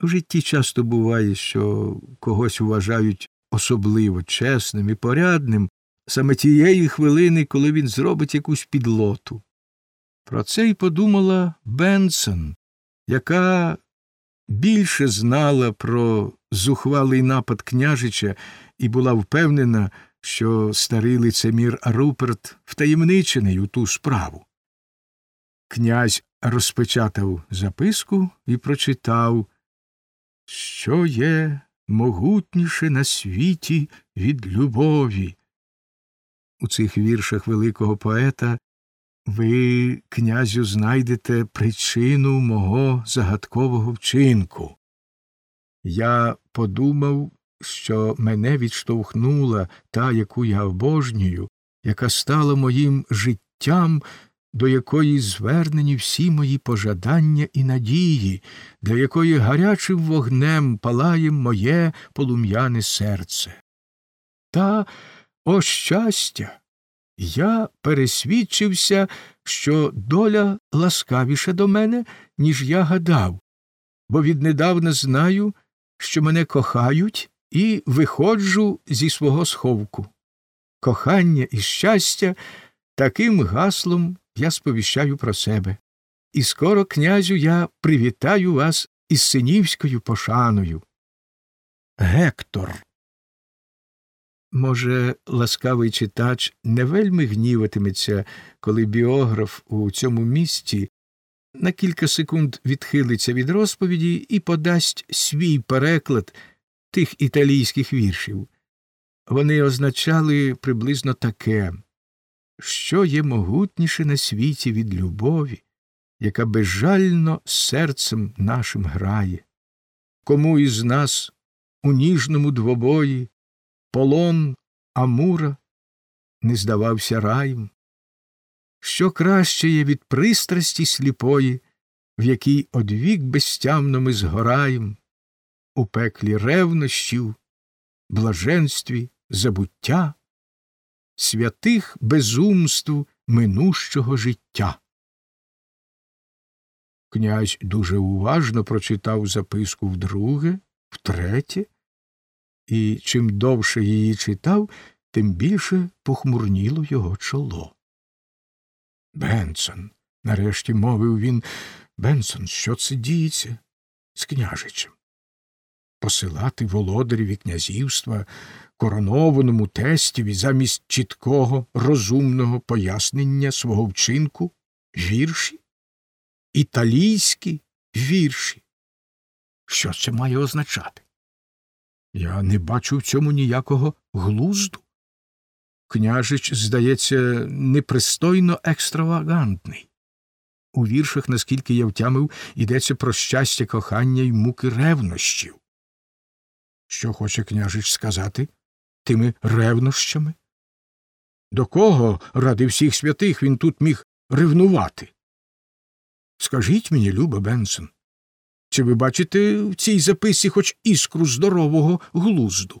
В житті часто буває, що когось вважають особливо чесним і порядним саме тієї хвилини, коли він зробить якусь підлоту. Про це й подумала Бенсон, яка більше знала про зухвалий напад княжича і була впевнена, що старий лицемір Руперт втаємничений у ту справу. Князь розпечатав записку і прочитав, що є могутніше на світі від любові. У цих віршах великого поета ви, князю, знайдете причину мого загадкового вчинку. Я подумав, що мене відштовхнула та, яку я обожнюю, яка стала моїм життям, до якої звернені всі мої пожадання і надії, для якої гарячим вогнем палає моє полум'яне серце. Та, о щастя! Я пересвідчився, що доля ласкавіша до мене, ніж я гадав, бо віднедавна знаю, що мене кохають, і виходжу зі свого сховку. Кохання і щастя таким гаслом я сповіщаю про себе. І скоро, князю, я привітаю вас із синівською пошаною. Гектор. Може, ласкавий читач не вельми гніватиметься, коли біограф у цьому місці на кілька секунд відхилиться від розповіді і подасть свій переклад тих італійських віршів. Вони означали приблизно таке що є могутніше на світі від любові, яка безжально серцем нашим грає, кому із нас у ніжному двобої полон Амура не здавався раєм, що краще є від пристрасті сліпої, в якій одвік безтямно ми згораєм, у пеклі ревнощів, блаженстві забуття, святих безумств минущого життя. Князь дуже уважно прочитав записку вдруге, втретє, і чим довше її читав, тим більше похмурніло його чоло. Бенсон, нарешті мовив він, Бенсон, що це діється з княжичем? Посилати володареві князівства коронованому тестіві замість чіткого, розумного пояснення свого вчинку вірші, італійські вірші. Що це має означати? Я не бачу в цьому ніякого глузду. Княжич, здається, непристойно екстравагантний. У віршах, наскільки я втямив, йдеться про щастя, кохання й муки ревнощів. Що хоче княжич сказати тими ревнощами? До кого ради всіх святих він тут міг ревнувати? Скажіть мені, Люба Бенсон, чи ви бачите в цій записі хоч іскру здорового глузду?